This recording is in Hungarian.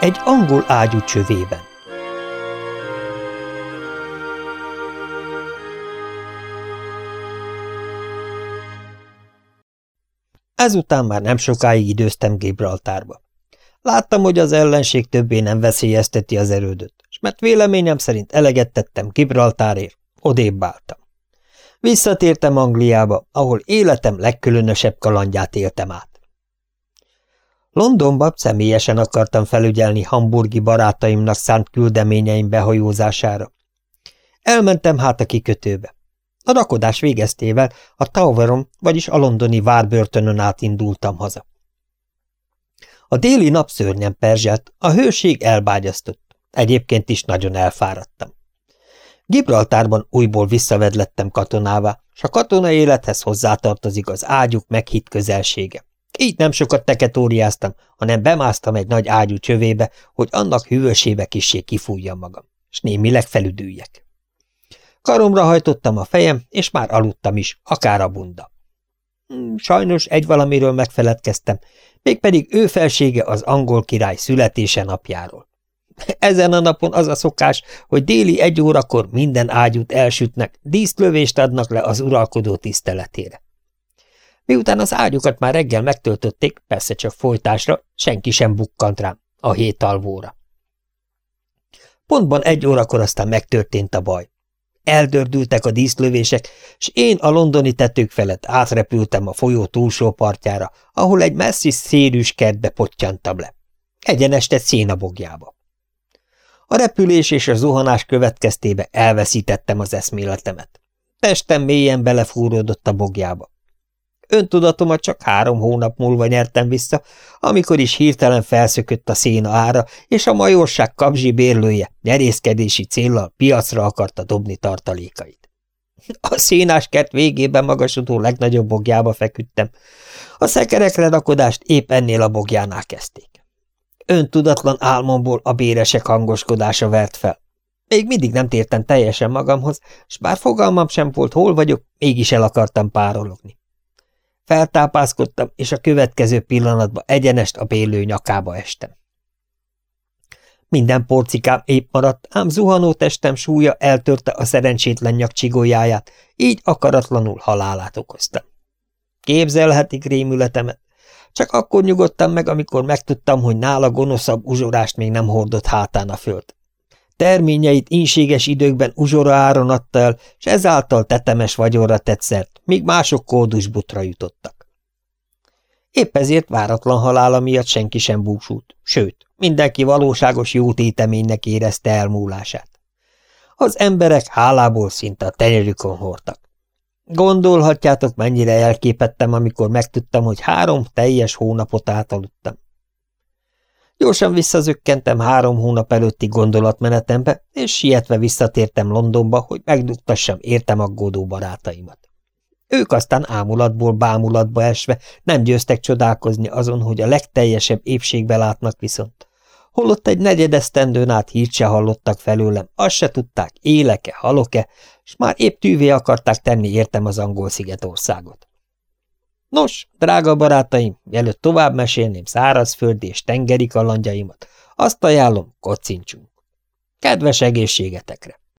Egy angol ágyú csövében. Ezután már nem sokáig időztem Gibraltárba. Láttam, hogy az ellenség többé nem veszélyezteti az erődöt, és mert véleményem szerint eleget tettem Gibraltárért, odébb álltam. Visszatértem Angliába, ahol életem legkülönösebb kalandját éltem át. Londonba személyesen akartam felügyelni hamburgi barátaimnak szánt küldeményeim behajózására. Elmentem hát a kikötőbe. A rakodás végeztével a Toweron, vagyis a londoni várbörtönön át indultam haza. A déli nap szörnyen perzselt, a hőség elbágyasztott, egyébként is nagyon elfáradtam. Gibraltárban újból visszavedlettem katonává, s a katona élethez hozzátartozik az ágyuk meghitt közelsége. Így nem sokat teketóriáztam, hanem bemásztam egy nagy ágyú csövébe, hogy annak hűvösébe kissé kifújjam magam, s némileg felüdüljek. Karomra hajtottam a fejem, és már aludtam is, akár a bunda. Hmm, sajnos egy valamiről megfeledkeztem, mégpedig ő felsége az angol király születése napjáról. Ezen a napon az a szokás, hogy déli egy órakor minden ágyút elsütnek, díszlövést adnak le az uralkodó tiszteletére. Miután az ágyukat már reggel megtöltötték, persze csak folytásra, senki sem bukkant rám, a hét alvóra. Pontban egy órakor aztán megtörtént a baj. Eldördültek a díszlövések, és én a londoni tetők felett átrepültem a folyó túlsó partjára, ahol egy messzi szérűs kertbe pottyantam le. Egyenest egy szénabogjába. A repülés és a zuhanás következtébe elveszítettem az eszméletemet. Testem mélyen belefúródott a bogjába. Öntudatomat csak három hónap múlva nyertem vissza, amikor is hirtelen felszökött a széna ára, és a majorság kapzsi bérlője nyerészkedési céllal piacra akarta dobni tartalékait. A szénás kert végében magasodó legnagyobb bogjába feküdtem. A szekerekre rakodást épp ennél a bogjánál kezdték. Öntudatlan álmomból a béresek hangoskodása vert fel. Még mindig nem tértem teljesen magamhoz, s bár fogalmam sem volt, hol vagyok, mégis el akartam párologni. Feltápászkodtam, és a következő pillanatban egyenest a bélő nyakába estem. Minden porcikám épp maradt, ám zuhanó testem súlya eltörte a szerencsétlen nyak csigójáját, így akaratlanul halálát okoztam. Képzelhetik rémületemet, csak akkor nyugodtam meg, amikor megtudtam, hogy nála gonoszabb uzsorást még nem hordott hátán a föld. Terményeit inséges időkben uzsora áron adta el, és ezáltal tetemes vagyonra tett míg mások kódusbutra jutottak. Épp ezért váratlan halála miatt senki sem búsult, sőt, mindenki valóságos jó téteménynek érezte elmúlását. Az emberek hálából szinte a tenyerükön hordtak. Gondolhatjátok, mennyire elképettem, amikor megtudtam, hogy három teljes hónapot átaludtam. Gyorsan visszazökkentem három hónap előtti gondolatmenetembe, és sietve visszatértem Londonba, hogy megdugtassam értem aggódó barátaimat. Ők aztán ámulatból bámulatba esve nem győztek csodálkozni azon, hogy a legteljesebb épségbe látnak viszont. Holott egy negyedesztendőn át hírt se hallottak felőlem, azt se tudták, éleke, halok-e, és már épp tűvé akarták tenni értem az angol szigetországot. Nos, drága barátaim, mielőtt tovább mesélném szárazföldi és tengeri kalandjaimat, azt ajánlom, kocincsunk. Kedves egészségetekre!